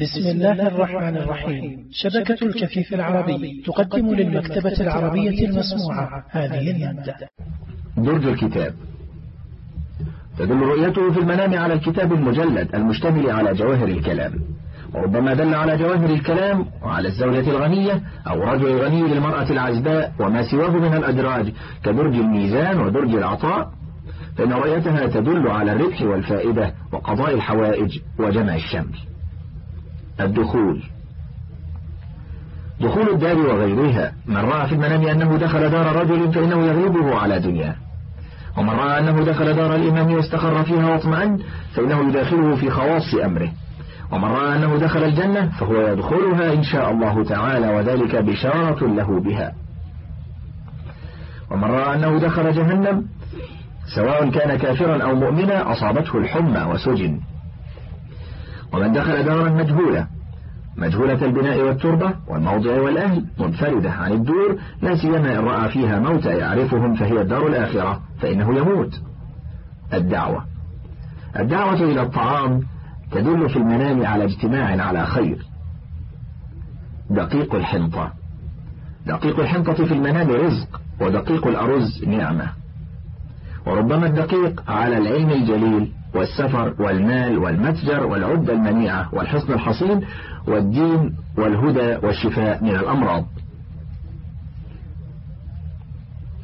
بسم الله الرحمن الرحيم. شبكة الكفيف العربي تقدم للمكتبة العربية المسموعة. هذه المادة درج الكتاب. تدل رؤيته في المنام على الكتاب المجلد المشتمل على جواهر الكلام. وربما دل على جواهر الكلام وعلى الزوجة الغنية أو رجل غني للمرأة العزباء وما سواه من الأدراج كدرج الميزان ودرج العطاء. فإن رؤيتها تدل على الربح والفائدة وقضاء الحوائج وجمع الشمل. الدخول. دخول الدار وغيرها. من رأى في المنام أنه دخل دار رجل فإنه يغلبه على دنياه ومن رأى أنه دخل دار الإمام واستقر فيها واطمأن فإنه يداخله في خواص أمره. ومن رأى أنه دخل الجنة فهو يدخلها إن شاء الله تعالى وذلك بشارة له بها. ومن رأى أنه دخل جهنم سواء كان كافرا أو مؤمنا أصابته الحمى وسجن. ومن دخل دارا مجهولة. مجهولة البناء والتربة والموضع والأهل منفردة عن الدور لا سيما إن رأى فيها موتى يعرفهم فهي الدار الآخرة فإنه يموت. الدعوة. الدعوة إلى الطعام تدل في المنام على اجتماع على خير. دقيق الحنطة. دقيق الحنطة في المنام رزق ودقيق الأرز نعمة. وربما الدقيق على العلم الجليل والسفر والمال والمتجر والعدة المنيعة والحصن الحصين والدين والهدى والشفاء من الأمراض.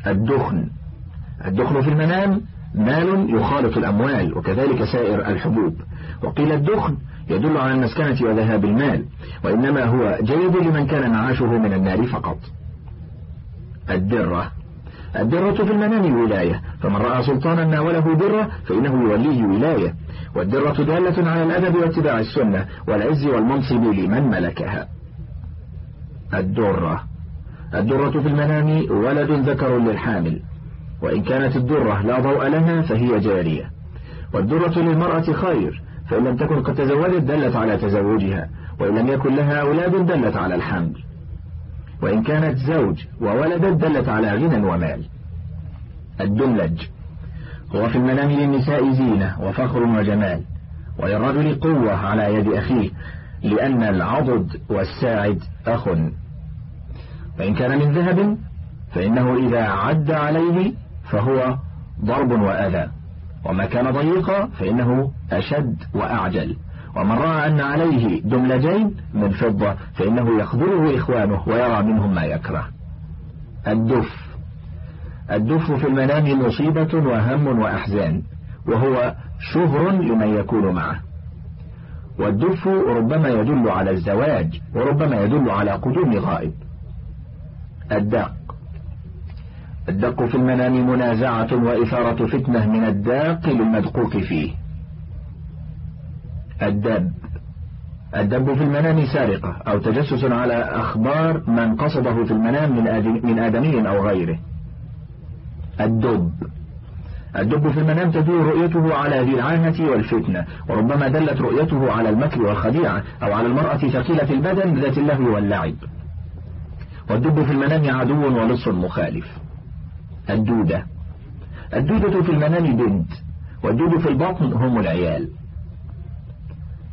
الدخن. الدخن في المنام مال يخالط الأموال وكذلك سائر الحبوب. وقيل الدخن يدل على المسكنة وذهاب المال وإنما هو جيد لمن كان معاشه من النار فقط. الدرة. الدرة في المنام ولاية. فمن رأى سلطانا ناوله درة فإنه يوليه ولاية. والدرة دالة على الأدب واتباع السنة والعز والمنصب لمن ملكها. الدرة. الدرة في المنام ولد ذكر للحامل. وإن كانت الدرة لا ضوء لها فهي جارية. والدرة للمرأة خير فإن لم تكن قد تزوجت دلت على تزوجها وإن لم يكن لها أولاد دلت على الحمل. وإن كانت زوج وولدت دلت على غنى ومال. الدملج. هو في المنام للنساء زينة وفخر وجمال وللرجل قوة على يد أخيه لأن العضد والساعد أخ. وإن كان من ذهب فإنه إذا عد عليه فهو ضرب وأذى وما كان ضيقا فإنه أشد وأعجل. ومن رأى أن عليه دملجين من فضة فإنه يخذله إخوانه ويرى منهم ما يكره. الدف. الدف في المنام مصيبة وهم وأحزان وهو شهر لمن يكون معه. والدف ربما يدل على الزواج وربما يدل على قدوم غائب. الدق. الدق في المنام منازعة وإثارة فتنة من الداق للمدقوق فيه. الدب. الدب في المنام سارقة أو تجسس على أخبار من قصده في المنام من آدمي أو غيره. الدب. الدب في المنام تدور رؤيته على ذي العاهة والفتنة وربما دلت رؤيته على المكر والخديعة أو على المرأة ثقيلة البدن ذات اللهو واللعب. والدب في المنام عدو ولص مخالف. الدودة. الدودة في المنام بنت والدود في البطن هم العيال.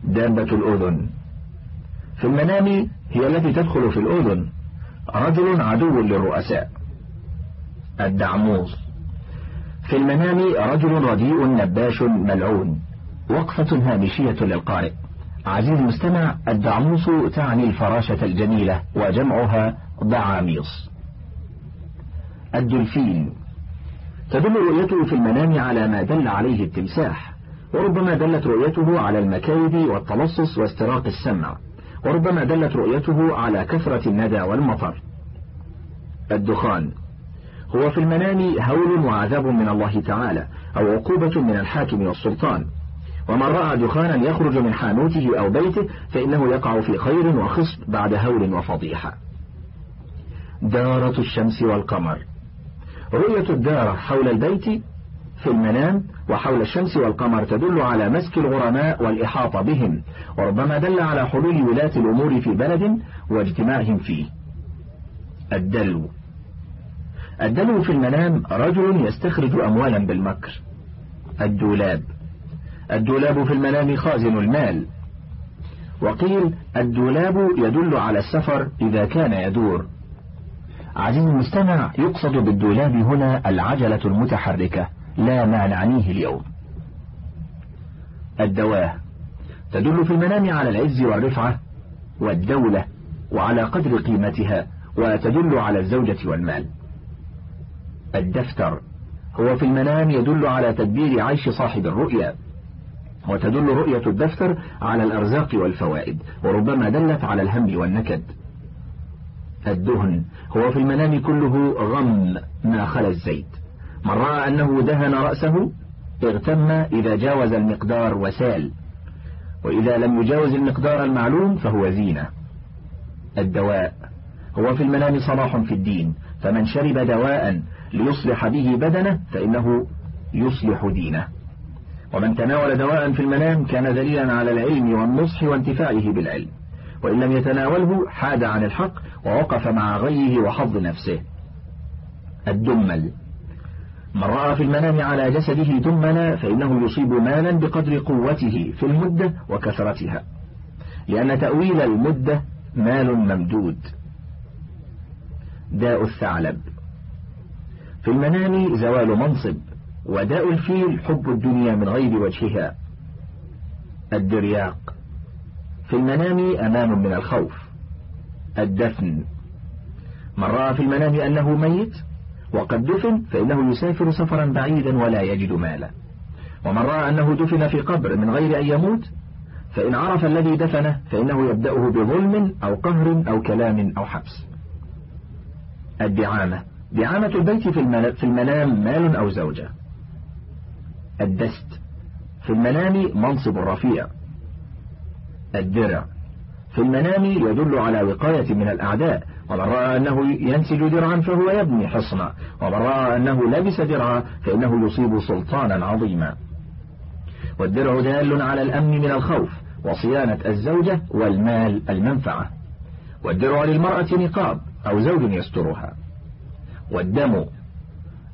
دابة الأذن. في المنام هي التي تدخل في الأذن. رجل عدو للرؤساء. الدعموس. في المنام رجل رديء نباش ملعون. وقفة هامشية للقارئ. عزيز المستمع الدعموس تعني الفراشة الجميلة وجمعها ضعاميص الدلفين. تدل رؤيته في المنام على ما دل عليه التمساح. وربما دلت رؤيته على المكايد والتلصص واستراق السمع. وربما دلت رؤيته على كثرة الندى والمطر. الدخان. هو في المنام هول وعذاب من الله تعالى أو عقوبة من الحاكم والسلطان. ومن رأى دخانا يخرج من حانوته أو بيته فإنه يقع في خير وخصب بعد هول وفضيحة. دارة الشمس والقمر. رؤية الدار حول البيت في المنام وحول الشمس والقمر تدل على مسك الغرماء والإحاطة بهم وربما دل على حلول ولاة الأمور في بلد واجتماعهم فيه. الدلو. الدلو في المنام رجل يستخرج أموالا بالمكر. الدولاب. الدولاب في المنام خازن المال. وقيل الدولاب يدل على السفر إذا كان يدور. عزيزي المستمع يقصد بالدولاب هنا العجلة المتحركة. لا ما نعنيه اليوم. الدواه تدل في المنام على العز والرفعة والدولة وعلى قدر قيمتها وتدل على الزوجة والمال. الدفتر هو في المنام يدل على تدبير عيش صاحب الرؤيا وتدل رؤية الدفتر على الأرزاق والفوائد وربما دلت على الهم والنكد. الدهن هو في المنام كله غم ما خلا الزيت. من رأى أنه دهن رأسه اغتم إذا جاوز المقدار وسال. وإذا لم يجاوز المقدار المعلوم فهو زينة. الدواء. هو في المنام صلاح في الدين. فمن شرب دواء ليصلح به بدنه فإنه يصلح دينه. ومن تناول دواء في المنام كان دليلا على العلم والنصح وانتفاعه بالعلم. وإن لم يتناوله حاد عن الحق ووقف مع غيه وحظ نفسه. الدمل. من رأى في المنام على جسده دملا فإنه يصيب مالا بقدر قوته في المدة وكثرتها. لأن تأويل المدة مال ممدود. داء الثعلب. في المنام زوال منصب وداء الفيل حب الدنيا من غير وجهها. الدرياق. في المنام أمان من الخوف. الدفن. من رأى في المنام أنه ميت وقد دفن فإنه يسافر سفرا بعيدا ولا يجد مالا. ومن رأى أنه دفن في قبر من غير أن يموت فإن عرف الذي دفنه فإنه يبدأه بظلم أو قهر أو كلام أو حبس. الدعامة. دعامة البيت في المنام مال أو زوجة. الدست. في المنام منصب رفيع. الدرع. في المنام يدل على وقاية من الأعداء. ومن رأى أنه ينسج درعا فهو يبني حصنا ومن رأى أنه لبس درعا فإنه يصيب سلطانا عظيما. والدرع دال على الأمن من الخوف وصيانة الزوجة والمال المنفعة. والدرع للمرأة نقاب أو زوج يسترها. والدم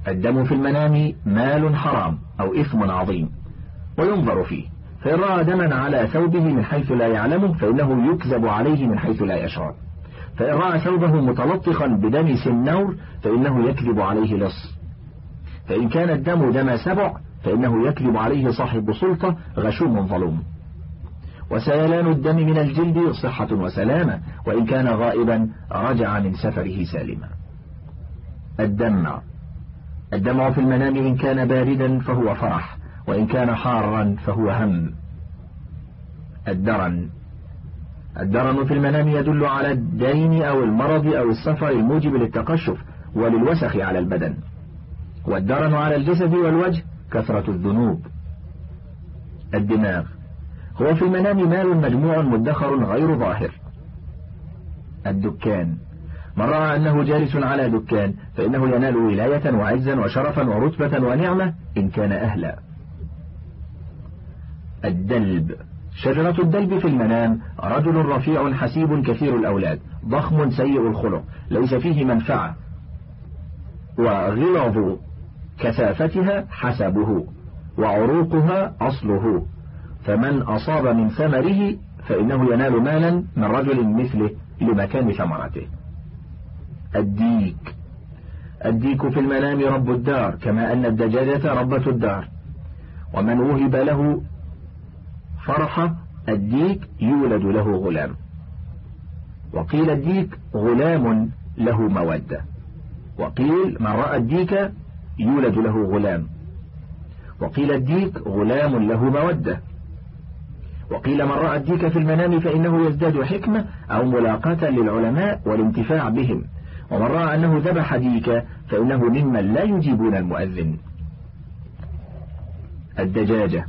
الدم في المنام مال حرام أو إثم عظيم. وينظر فيه فإن رأى دما على ثوبه من حيث لا يعلمه فإنه يكذب عليه من حيث لا يشعر. فإن رأى ثوبه متلطخا بدم سنور فإنه يكذب عليه لص. فإن كان الدم دم سبع فإنه يكذب عليه صاحب سلطة غشوم ظلوم. وسيلان الدم من الجلد صحة وسلامة وإن كان غائبا رجع من سفره سالما. الدمع الدمع في المنام إن كان باردا فهو فرح وإن كان حارا فهو هم. الدرن. الدرن في المنام يدل على الدين أو المرض أو السفر الموجب للتقشف وللوسخ على البدن. والدرن على الجسد والوجه كثرة الذنوب. الدماغ. هو في المنام مال مجموع مدخر غير ظاهر. الدكان. من رأى أنه جالس على دكان فإنه ينال ولاية وعزا وشرفا ورتبة ونعمة إن كان أهلا. الدلب. شجرة الدلب في المنام رجل رفيع حسيب كثير الأولاد ضخم سيء الخلق ليس فيه منفعة. وغلظ كثافتها حسبه وعروقها أصله. فمن أصاب من ثمره فإنه ينال مالا من رجل مثله لمكان ثمرته. الديك. الديك في المنام رب الدار كما أن الدجاجة ربة الدار. ومن وهب له فرح الديك يولد له غلام. وقيل الديك غلام له مودة وقيل من رأى الديك يولد له غلام. وقيل الديك غلام له مودة وقيل من رأى الديك في المنام فإنه يزداد حكمة أو ملاقاة للعلماء والانتفاع بهم. ومن رأى أنه ذبح ديكا فإنه ممن لا يجيبون المؤذن. الدجاجة.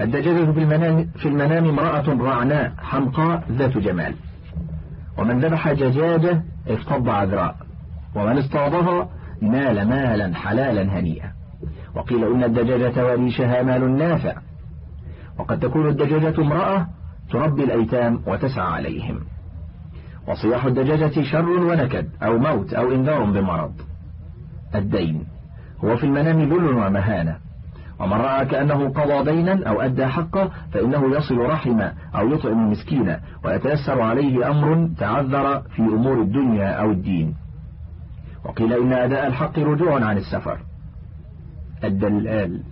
الدجاجة في المنام, في المنام امرأة رعناء حمقاء ذات جمال. ومن ذبح دجاجة افتض عذراء. ومن اصطادها نال مالا حلالا هنيئا. وقيل إن الدجاجة وريشها مال نافع. وقد تكون الدجاجة امرأة تربي الأيتام وتسعى عليهم. وصياح الدجاجة شر ونكد أو موت أو إنذار بمرض. الدين. هو في المنام ذل ومهانة. ومن رأى كأنه قضى دينا أو أدى حقه فإنه يصل رحمة أو يطعم مسكينا ويتيسر عليه أمر تعذر في أمور الدنيا أو الدين. وقيل إن أداء الحق رجوع عن السفر. الدلال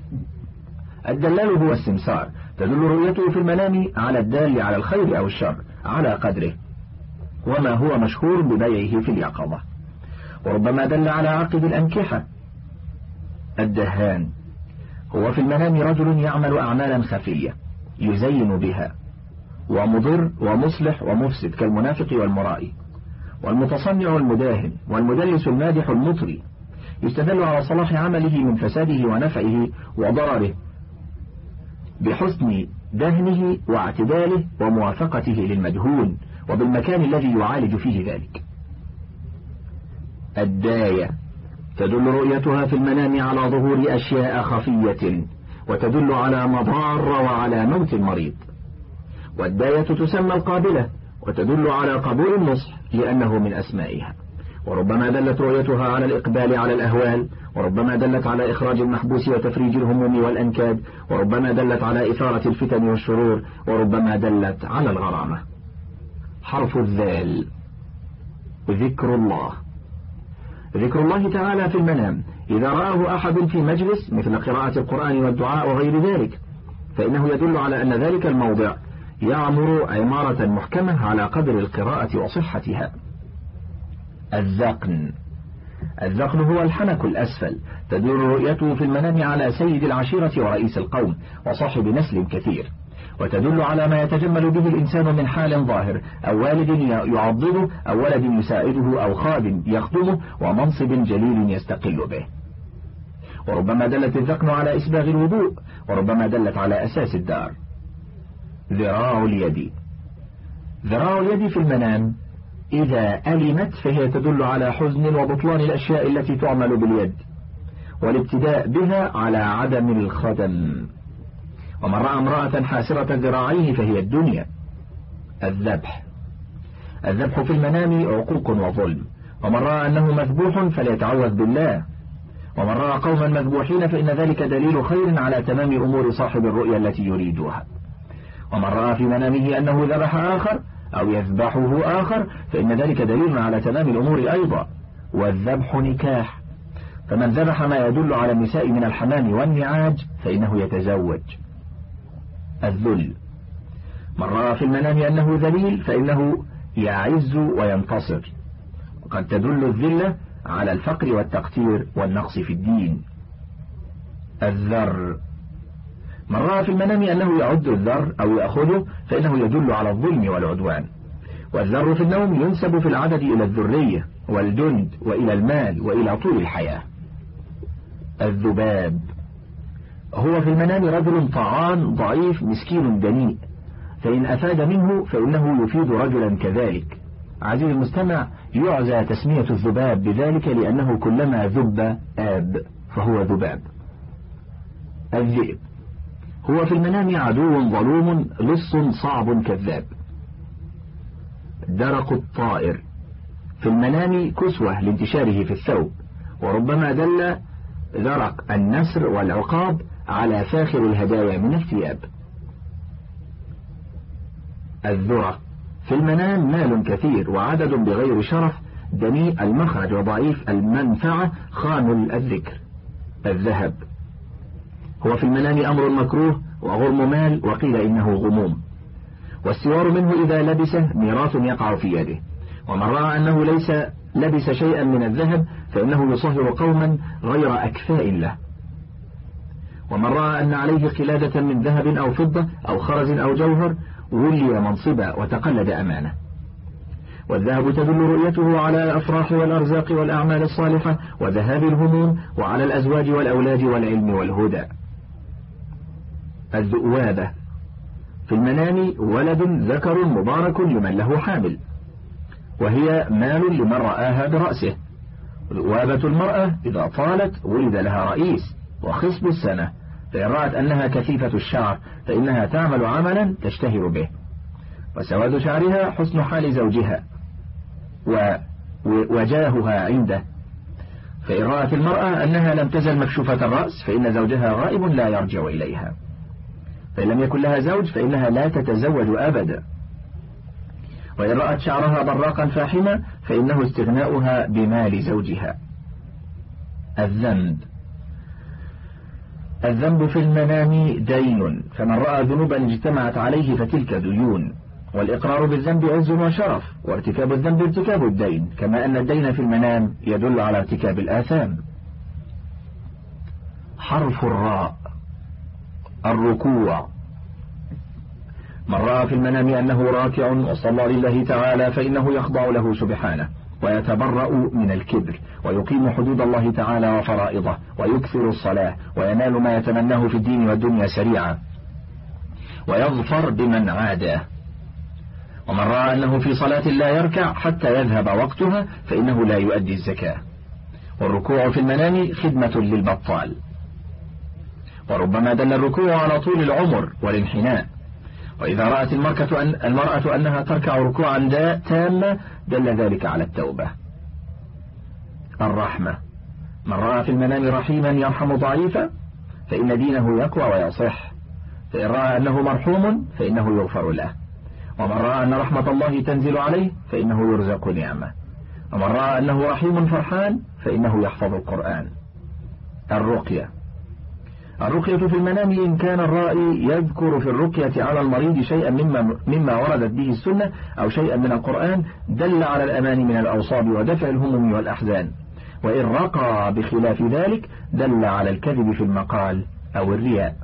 الدلال هو السمسار. تدل رؤيته في المنام على الدال على الخير أو الشر على قدره. وما هو مشهور ببيعه في اليقظة. وربما دل على عقد الأنكحة. الدهان. هو في المنام رجل يعمل أعمالا خفية يزين بها ومضر ومصلح ومفسد كالمنافق والمرائي. والمتصنع والمداهن والمدلس المادح المطري يستدل على صلاح عمله من فساده ونفعه وضرره بحسن دهنه واعتداله وموافقته للمدهون وبالمكان الذي يعالج فيه ذلك. الداية. تدل رؤيتها في المنام على ظهور أشياء خفية وتدل على مضار وعلى موت المريض. والداية تسمى القابلة وتدل على قبول النصح لأنه من أسمائها. وربما دلت رؤيتها على الإقبال على الأهوال وربما دلت على إخراج المحبوس وتفريج الهموم والأنكاد وربما دلت على إثارة الفتن والشرور وربما دلت على الغرامة. حرف الذال ذكر الله. ذكر الله تعالى في المنام. إذا رآه أحد في مجلس مثل قراءة القرآن والدعاء وغير ذلك فإنه يدل على أن ذلك الموضع يعمر عمارة محكمة على قدر القراءة وصحتها. الذقن. الذقن هو الحنك الأسفل تدور رؤيته في المنام على سيد العشيرة ورئيس القوم وصاحب نسل كثير. وتدل على ما يتجمل به الإنسان من حال ظاهر. أو والد يعضده أو ولد يساعده أو خادم يخدمه ومنصب جليل يستقل به. وربما دلت الذقن على إسباغ الوضوء وربما دلت على أساس الدار. ذراع اليد. ذراع اليد في المنام إذا ألمت فهي تدل على حزن وبطلان الأشياء التي تعمل باليد. والابتداء بها على عدم الخدم. ومن رأى امرأة حاسرة ذراعيه فهي الدنيا. الذبح. الذبح في المنام عقوق وظلم. ومن رأى أنه مذبوح فليتعوذ بالله. ومن رأى قوما مذبوحين فإن ذلك دليل خير على تمام أمور صاحب الرؤيا التي يريدها. ومن رأى في منامه أنه ذبح آخر أو يذبحه آخر فإن ذلك دليل على تمام الأمور أيضا. والذبح نكاح. فمن ذبح ما يدل على النساء من الحمام والنعاج فإنه يتزوج. الذل. من رأى في المنام أنه ذليل فإنه يعز وينتصر. وقد تدل الذلة على الفقر والتقتير والنقص في الدين. الذر. من رأى في المنام أنه يعد الذر أو يأخذه فإنه يدل على الظلم والعدوان. والذر في النوم ينسب في العدد إلى الذرية والجند وإلى المال وإلى طول الحياة. الذباب. هو في المنام رجل طعان ضعيف مسكين دنيء. فإن أفاد منه فإنه يفيد رجلا كذلك. عزيزي المستمع يعزى تسمية الذباب بذلك لأنه كلما ذب آب فهو ذباب. الذئب. هو في المنام عدو ظلوم لص صعب كذاب. درق الطائر. في المنام كسوة لانتشاره في الثوب. وربما دل درق النسر والعقاب على فاخر الهدايا من الثياب. الذرة في المنام مال كثير وعدد بغير شرف دنيء المخرج وضعيف المنفعة خان الذكر. الذهب. هو في المنام أمر مكروه وغرم مال وقيل إنه غموم. والسوار منه إذا لبسه ميراث يقع في يده. ومن رأى أنه ليس لبس شيئا من الذهب فإنه يصهر قوما غير أكفاء له. ومن رأى أن عليه قلادة من ذهب أو فضة أو خرز أو جوهر ولي منصبا وتقلد أمانة. والذهب تدل رؤيته على الأفراح والأرزاق والأعمال الصالحة وذهاب الهموم وعلى الأزواج والأولاد والعلم والهدى. الذؤوابة. في المنام ولد ذكر مبارك لمن له حامل. وهي مال لمن رآها برأسه. ذؤوابة المرأة إذا طالت ولد لها رئيس وخصب السنة. فإن رأت أنها كثيفة الشعر فإنها تعمل عملا تشتهر به. وسواد شعرها حسن حال زوجها ووجاهها عنده. فإن رأت المرأة أنها لم تزل مكشوفة الرأس فإن زوجها غائب لا يرجع إليها. فإن لم يكن لها زوج فإنها لا تتزوج أبدا. وإن رأت شعرها براقا فاحما فإنه استغناؤها بمال زوجها. الذنب. الذنب في المنام دين فمن رأى ذنوبا اجتمعت عليه فتلك ديون. والإقرار بالذنب عز وشرف وارتكاب الذنب ارتكاب الدين كما أن الدين في المنام يدل على ارتكاب الآثام. حرف الراء الركوع. من رأى في المنام أنه راكع وصلى لله تعالى فإنه يخضع له سبحانه. ويتبرأ من الكبر ويقيم حدود الله تعالى وفرائضه ويكثر الصلاة وينال ما يتمناه في الدين والدنيا سريعا. ويظفر بمن عاداه. ومن رأى أنه في صلاة لا يركع حتى يذهب وقتها فإنه لا يؤدي الزكاة. والركوع في المنام خدمة للبطال. وربما دل الركوع على طول العمر والانحناء. وإذا رأت أن المرأة أنها تركع ركوعا تاما دل ذلك على التوبة. الرحمة. من رأى في المنام رحيما يرحم ضعيفا فإن دينه يقوى ويصح. فإن رأى أنه مرحوم فإنه يغفر له. ومن رأى أن رحمة الله تنزل عليه فإنه يرزق نعمة. ومن رأى أنه رحيم فرحان فإنه يحفظ القرآن. الرقية. الرقية في المنام إن كان الرائي يذكر في الرقية على المريض شيئا مما, مما وردت به السنة أو شيئا من القرآن دل على الأمان من الأوصاب ودفع الهموم والأحزان. وإن رقى بخلاف ذلك دل على الكذب في المقال أو الرياء.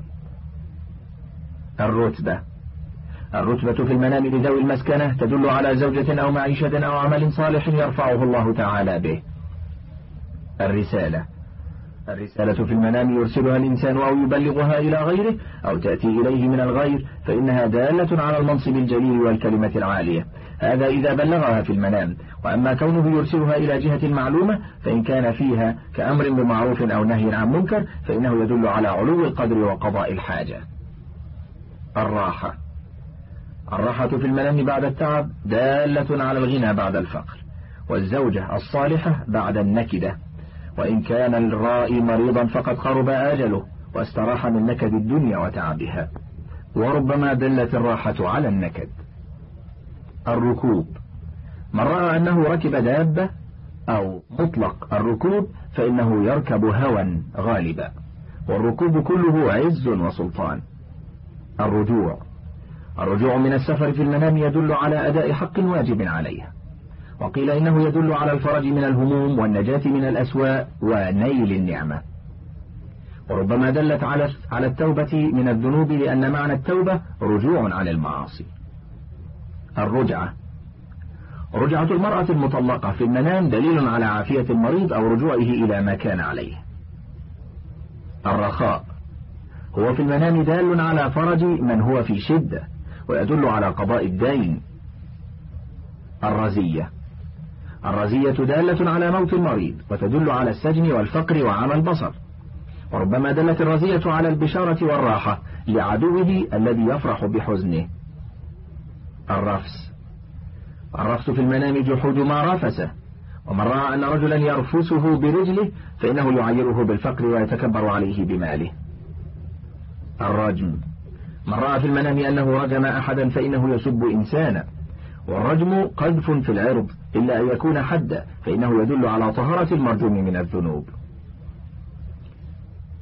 الرتبة. الرتبة في المنام لذوي المسكنة تدل على زوجة أو معيشة أو عمل صالح يرفعه الله تعالى به. الرسالة. الرسالة في المنام يرسلها الإنسان أو يبلغها إلى غيره أو تأتي إليه من الغير فإنها دالة على المنصب الجليل والكلمة العالية. هذا إذا بلغها في المنام. وأما كونه يرسلها إلى جهة معلومة فإن كان فيها كأمر بمعروف أو نهي عن منكر فإنه يدل على علو القدر وقضاء الحاجة. الراحة. الراحة في المنام بعد التعب دالة على الغنى بعد الفقر والزوجة الصالحة بعد النكدة. وإن كان الرائي مريضا فقد قرب آجله واستراح من نكد الدنيا وتعبها. وربما دلت الراحة على النكد. الركوب. من رأى أنه ركب دابة أو مطلق الركوب فإنه يركب هوى غالبا. والركوب كله عز وسلطان. الرجوع. الرجوع من السفر في المنام يدل على أداء حق واجب عليه وقيل إنه يدل على الفرج من الهموم والنجاة من الأسواء ونيل النعمة. وربما دلت على على التوبة من الذنوب لأن معنى التوبة رجوع عن المعاصي. الرجعة. رجعة المرأة المطلقة في المنام دليل على عافية المريض أو رجوعه إلى ما كان عليه. الرخاء. هو في المنام دال على فرج من هو في شدة ويدل على قضاء الدين. الرزية. الرزية دالة على موت المريض وتدل على السجن والفقر وعمى البصر. وربما دلت الرزية على البشارة والراحة لعدوه الذي يفرح بحزنه. الرفس. الرفس في المنام جحود ما رفسه ومن رأى أن رجلا يرفسه برجله فإنه يعيره بالفقر ويتكبر عليه بماله. الرجم. من رأى في المنام أنه رجم أحدا فإنه يسب إنسانا. والرجم قذف في العرض إلا أن يكون حدا فإنه يدل على طهارة المرجوم من الذنوب.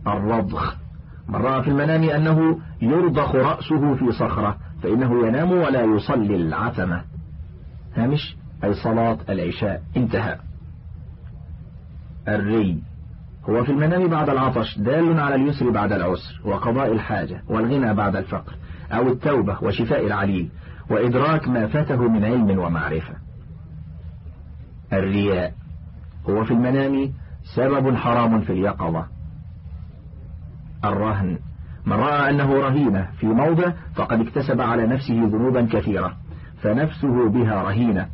الرضخ. من رأى في المنام أنه يرضخ رأسه في صخرة فإنه ينام ولا يصلي العتمة. هامش؟ أي صلاة العشاء. انتهى. الري. هو في المنام بعد العطش دال على اليسر بعد العسر وقضاء الحاجة والغنى بعد الفقر أو التوبة وشفاء العليل. وإدراك ما فاته من علم ومعرفة. الرياء هو في المنام سبب حرام في اليقظة. الرهن من رأى أنه رهينة في موضع فقد اكتسب على نفسه ذنوبا كثيرة فنفسه بها رهينة.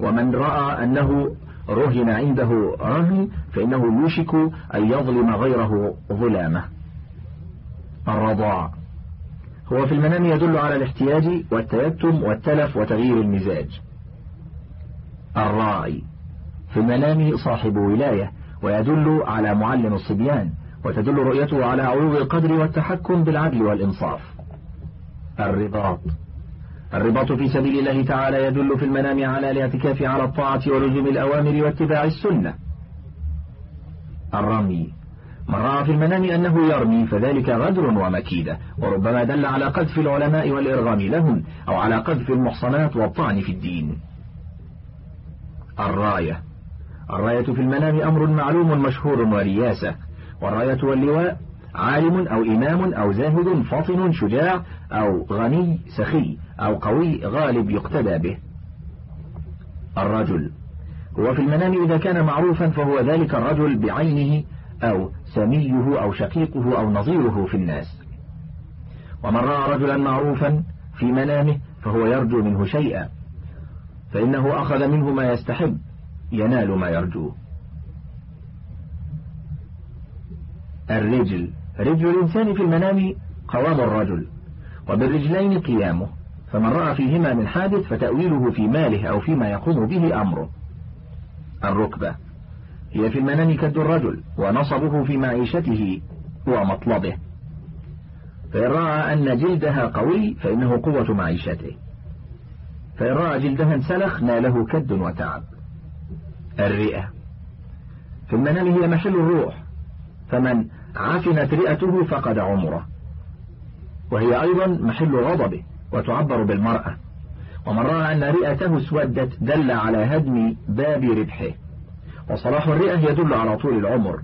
ومن رأى أنه رهن عنده رهن فإنه يوشك أن يظلم غيره ظلامة. الرضاع هو في المنام يدل على الاحتياج والتيتم والتلف وتغيير المزاج. الراعي. في المنام صاحب ولاية ويدل على معلم الصبيان وتدل رؤيته على علو القدر والتحكم بالعدل والإنصاف. الرباط. الرباط في سبيل الله تعالى يدل في المنام على الاعتكاف على الطاعة ولزوم الأوامر واتباع السنة. الرمي. من رأى في المنام أنه يرمي فذلك غدر ومكيدة. وربما دل على قذف العلماء والإرغام لهم أو على قذف المحصنات والطعن في الدين. الراية. الراية في المنام أمر معلوم مشهور ورياسة والراية واللواء عالم أو إمام أو زاهد فطن شجاع أو غني سخي أو قوي غالب يقتدى به. الرجل. هو في المنام إذا كان معروفا فهو ذلك الرجل بعينه أو سميه أو شقيقه أو نظيره في الناس. ومن رأى رجلا معروفا في منامه فهو يرجو منه شيئا فإنه أخذ منه ما يستحب ينال ما يرجوه. الرجل رجل الإنسان في المنام قوام الرجل وبالرجلين قيامه فمن رأى فيهما من حادث فتأويله في ماله أو فيما يقوم به أمره. الركبة هي في المنام كد الرجل ونصبه في معيشته ومطلبه. فإن رأى أن جلدها قوي فإنه قوة معيشته. فإن رأى جلدها انسلخ ناله كد وتعب. الرئة. في المنام هي محل الروح. فمن عفنت رئته فقد عمره. وهي أيضا محل غضبه وتعبر بالمرأة. ومن رأى أن رئته اسودت دل على هدم باب ربحه. وصلاح الرئة يدل على طول العمر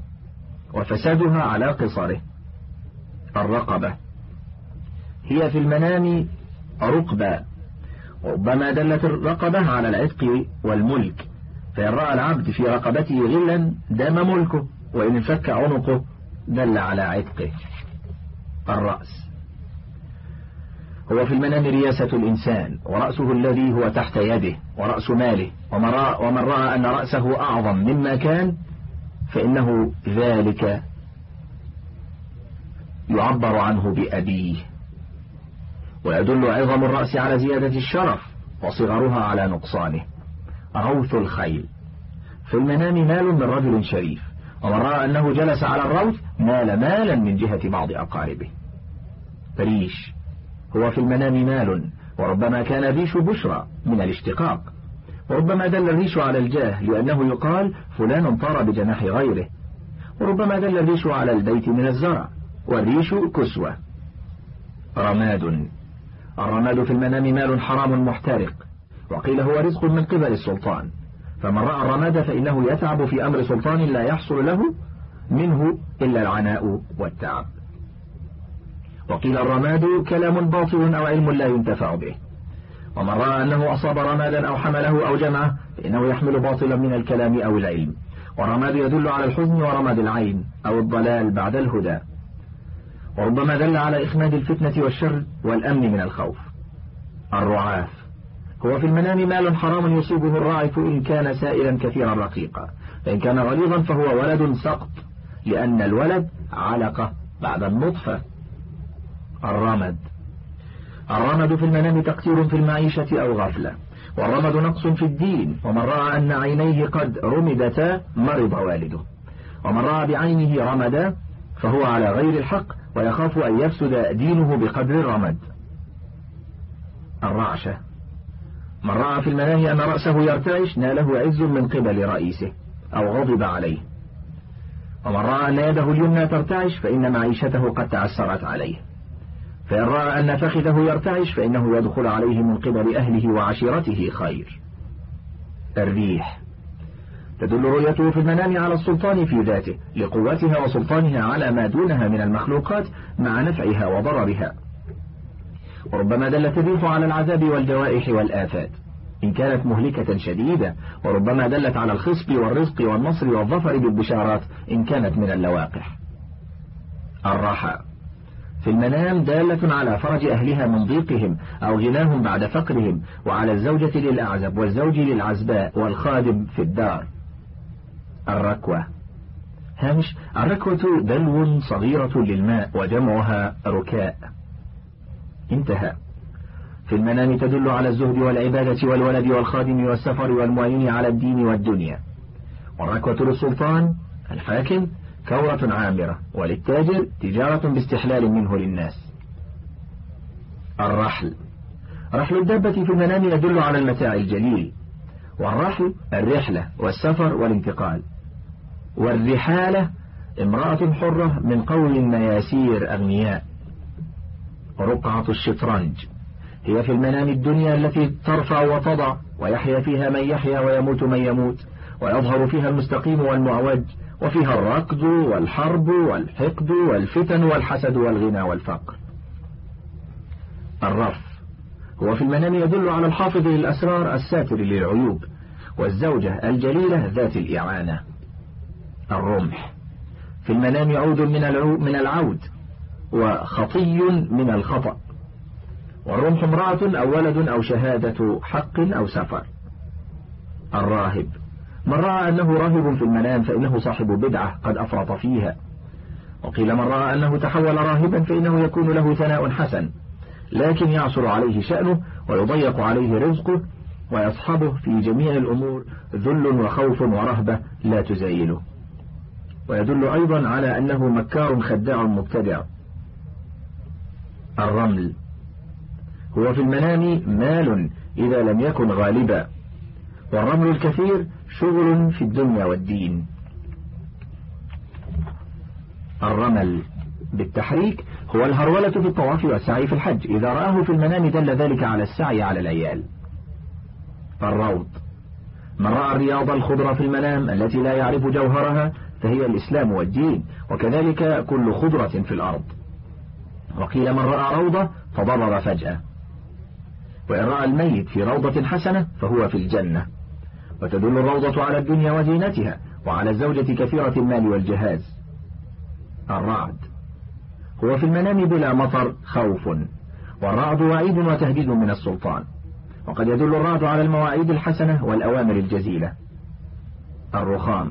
وفسادها على قصره الرقبة. هي في المنام رقبة. وربما دلت الرقبة على العتق والملك فإن رأى العبد في رقبته غلا دام ملكه وإن انفك عنقه دل على عتقه. الرأس. هو في المنام رياسة الإنسان ورأسه الذي هو تحت يده ورأس ماله. ومن رأى أن رأسه أعظم مما كان فإنه ذلك يعبر عنه بأبيه. ويدل عظم الرأس على زيادة الشرف وصغرها على نقصانه. روث الخيل. في المنام مال من رجل شريف ومن رأى أنه جلس على الروث نال مالا من جهة بعض أقاربه. ريش هو في المنام مال وربما كان الريش بشرى من الاشتقاق. وربما دل الريش على الجاه لأنه يقال فلان طار بجناح غيره. وربما دل الريش على البيت من الزرع والريش كسوة. رماد. الرماد في المنام مال حرام محترق وقيل هو رزق من قبل السلطان. فمن رأى الرماد فإنه يتعب في أمر سلطان لا يحصل له منه إلا العناء والتعب. وقيل الرماد كلام باطل أو علم لا ينتفع به. ومن رأى أنه أصاب رمادا أو حمله أو جمعه فإنه يحمل باطلا من الكلام أو العلم. والرماد يدل على الحزن ورماد العين أو الضلال بعد الهدى. وربما دل على إخماد الفتنة والشر والأمن من الخوف. الرعاف. هو في المنام مال حرام يصيبه الراعف إن كان سائلا كثيرا رقيقا. فإن كان غليظا فهو ولد سقط لأن الولد علقة بعد النطفة. الرمد. الرمد في المنام تقتير في المعيشة أو غفلة. والرمد نقص في الدين. ومن رأى أن عينيه قد رمدتا مرض والده. ومن رأى بعينه رمدا فهو على غير الحق ويخاف أن يفسد دينه بقدر الرمد. الرعشة. من رأى في المنام أن رأسه يرتعش ناله عز من قبل رئيسه أو غضب عليه. ومن رأى أن يده اليمنى ترتعش فإن معيشته قد تعسرت عليه. فإن رأى أن فخذه يرتعش فإنه يدخل عليه من قبل أهله وعشيرته خير. الريح. تدل رؤيته في المنام على السلطان في ذاته لقوتها وسلطانها على ما دونها من المخلوقات مع نفعها وضررها. وربما دلت الريح على العذاب والجوائح والآفات. إن كانت مهلكة شديدة وربما دلت على الخصب والرزق والنصر والظفر بالبشارات إن كانت من اللواقح الرحى في المنام دالة على فرج أهلها من ضيقهم أو غناهم بعد فقرهم وعلى الزوجة للأعزب والزوج للعزباء والخادم في الدار. الركوة. هامش الركوة دلو صغيرة للماء وجمعها ركاء. انتهى. في المنام تدل على الزهد والعبادة والولد والخادم والسفر والمعين على الدين والدنيا. والركوة للسلطان الحاكم كورة عامرة وللتاجر تجارة باستحلال منه للناس. الرحل. رحل الدابة في المنام يدل على المتاع الجليل. والرحل الرحلة والسفر والانتقال. والرحالة امرأة حرة من قول مياسير أغنياء. رقعة الشطرنج. هي في المنام الدنيا التي ترفع وتضع ويحيا فيها من يحيا ويموت من يموت ويظهر فيها المستقيم والمعوج وفيها الركض والحرب والحقد والفتن والحسد والغنى والفقر. الرف هو في المنام يدل على الحافظ للأسرار الساتر للعيوب والزوجة الجليلة ذات الإعانة. الرمح في المنام عود من من العود وخطي من الخطأ. والرمح امرأة أو ولد أو شهادة حق أو سفر. الراهب من رأى أنه راهب في المنام فإنه صاحب بدعة قد أفرط فيها. وقيل من رأى أنه تحول راهبا فإنه يكون له ثناء حسن. لكن يعصر عليه شأنه ويضيق عليه رزقه ويصحبه في جميع الأمور ذل وخوف ورهبة لا تزايله. ويدل أيضا على أنه مكار خداع مبتدع. الرمل. هو في المنام مال إذا لم يكن غالبا. والرمل الكثير شغل في الدنيا والدين. الرمل بالتحريك هو الهرولة في الطواف والسعي في الحج. إذا رآه في المنام دل ذلك على السعي على العيال. الروض. من رأى الرياض الخضرة في المنام التي لا يعرف جوهرها فهي الإسلام والدين وكذلك كل خضرة في الأرض. وقيل من رأى روضة فضرر فجأة. وإن رأى الميت في روضة حسنة فهو في الجنة. وتدل الروضة على الدنيا وزينتها وعلى الزوجة كثيرة المال والجهاز. الرعد. هو في المنام بلا مطر خوف والرعد وعيد وتهديد من السلطان. وقد يدل الرعد على المواعيد الحسنة والأوامر الجزيلة. الرخام.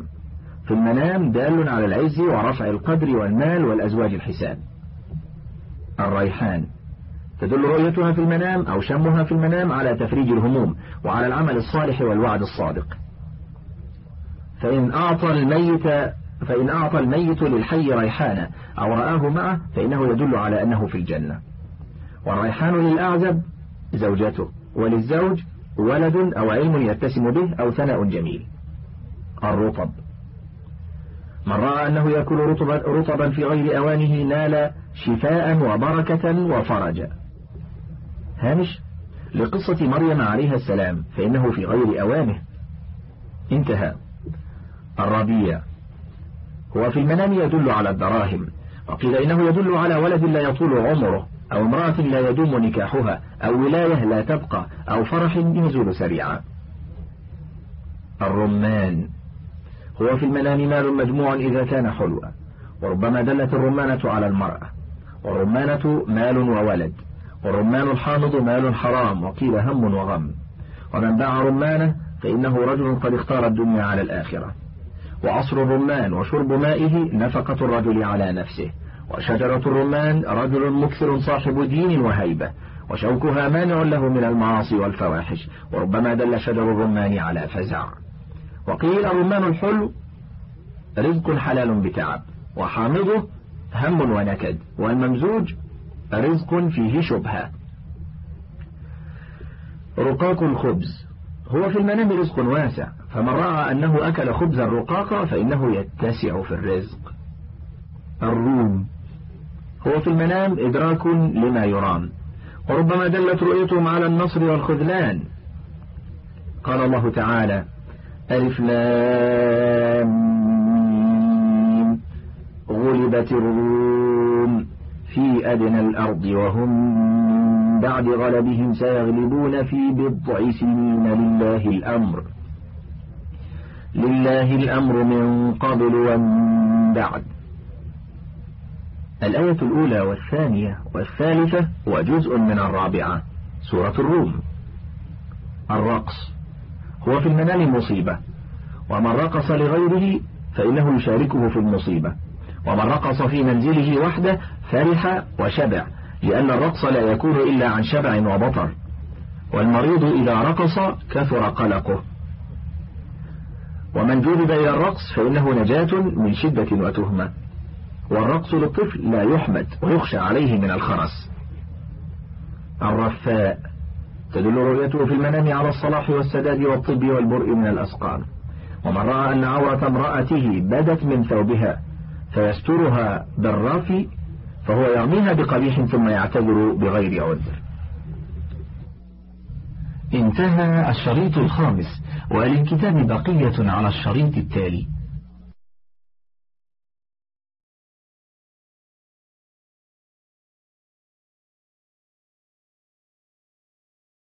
في المنام دال على العز ورفع القدر والمال والأزواج الحسان الريحان. تدل رؤيتها في المنام أو شمها في المنام على تفريج الهموم وعلى العمل الصالح والوعد الصادق. فإن أعطى الميت فإن أعطى الميت للحي ريحانا أو رآه معه فإنه يدل على أنه في الجنة. والريحان للأعزب زوجته وللزوج ولد أو علم يتسم به أو ثناء جميل. الرطب. من رأى أنه يأكل رطبا, رطبا في غير أوانه نال شفاء وبركة وفرجا. هامش لقصة مريم عليها السلام فإنه في غير أوانه. انتهى. الربيع. هو في المنام يدل على الدراهم وقيل إنه يدل على ولد لا يطول عمره أو امرأة لا يدوم نكاحها أو ولاية لا تبقى أو فرح يزول سريعا. الرمان. هو في المنام مال مجموع إذا كان حلوا وربما دلت الرمانة على المرأة والرمانة مال وولد. والرمان الحامض مال حرام وقيل هم وغم. ومن باع رمانه فإنه رجل قد اختار الدنيا على الآخرة. وعصر الرمان وشرب مائه نفقة الرجل على نفسه. وشجرة الرمان رجل مكثر صاحب دين وهيبة. وشوكها مانع له من المعاصي والفواحش. وربما دل شجر الرمان على فزع. وقيل الرمان الحلو رزق حلال بتعب. وحامضه هم ونكد. والممزوج رزق فيه شبهة. رقاق الخبز هو في المنام رزق واسع فمن رأى أنه أكل خبز الرقاق فإنه يتسع في الرزق. الروم. هو في المنام إدراك لما يرام. وربما دلت رؤيتهم على النصر والخذلان. قال الله تعالى ألف لام غلبت الروم. في أدنى الأرض وهم بعد غلبهم سيغلبون في بضع سنين لله الأمر. لله الأمر من قبل ومن بعد. الآية الأولى والثانية والثالثة وجزء من الرابعة سورة الروم. الرقص هو في المنام مصيبة ومن رقص لغيره فإنه يشاركه في المصيبة. ومن رقص في منزله وحده فرح وشبع لأن الرقص لا يكون إلا عن شبع وبطر والمريض إذا رقص كثر قلقه. ومن جذب إلى الرقص فإنه نجاة من شدة وتهمة. والرقص للطفل لا يحمد ويخشى عليه من الخرس. الرفاء. تدل رؤيته في المنام على الصلاح والسداد والطب والبرء من الأسقام. ومن رأى أن عورة امرأته بدت من ثوبها فيسترها بالرافي فهو يرميها بقبيح ثم يعتذر بغير عذر. انتهى الشريط الخامس وللكتاب بقية على الشريط التالي.